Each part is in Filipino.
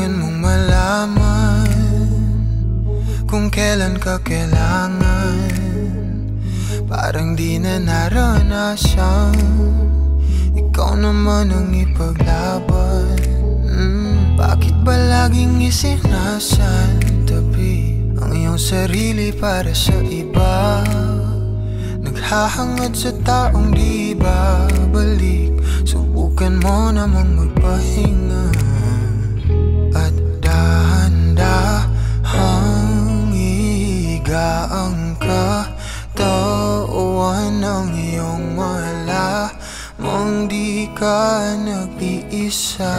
Kailangan mong malaman Kung kailan ka kailangan. Parang di na naranasan. Ikaw naman ang ipaglaban. Mm, Bakit ba laging isinasantabi Ang iyong sarili para sa iba. Naghahangad sa taong di babalik Subukan mo namang magpahinga Mong di ka nag-iisa.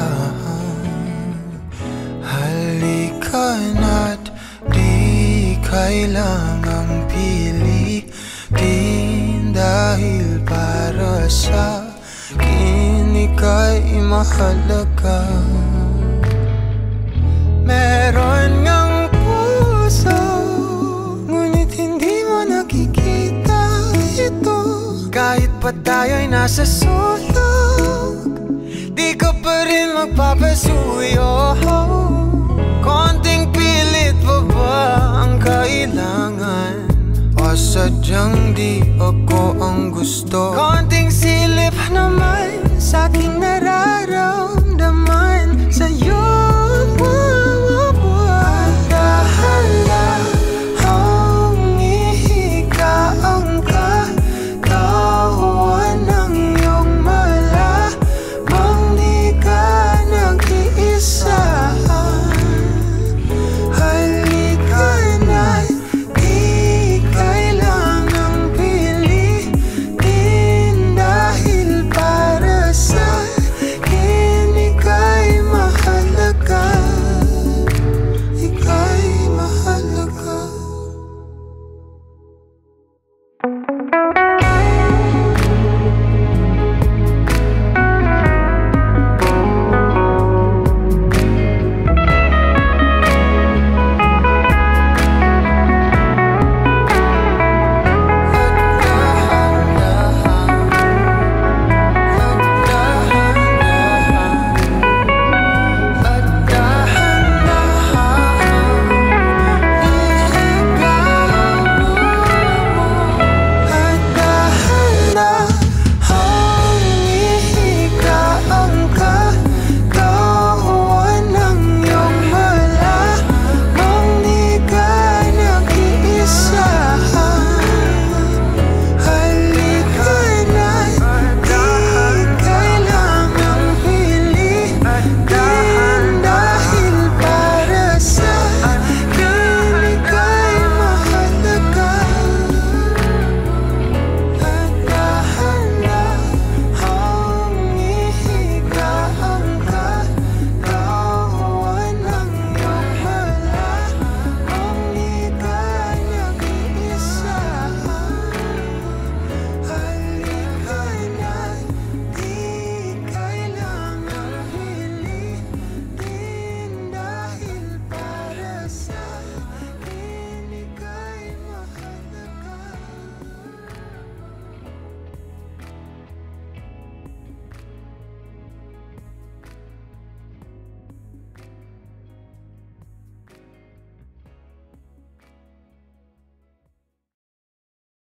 Halika na't di kailangang pilitin Dahil para sa akin ika'y mahalaga. Meron nasa sulok Di ka pa rin magpapasuyo. Konting pilit pa ba ang kailangan? O sadyang di ako ang gusto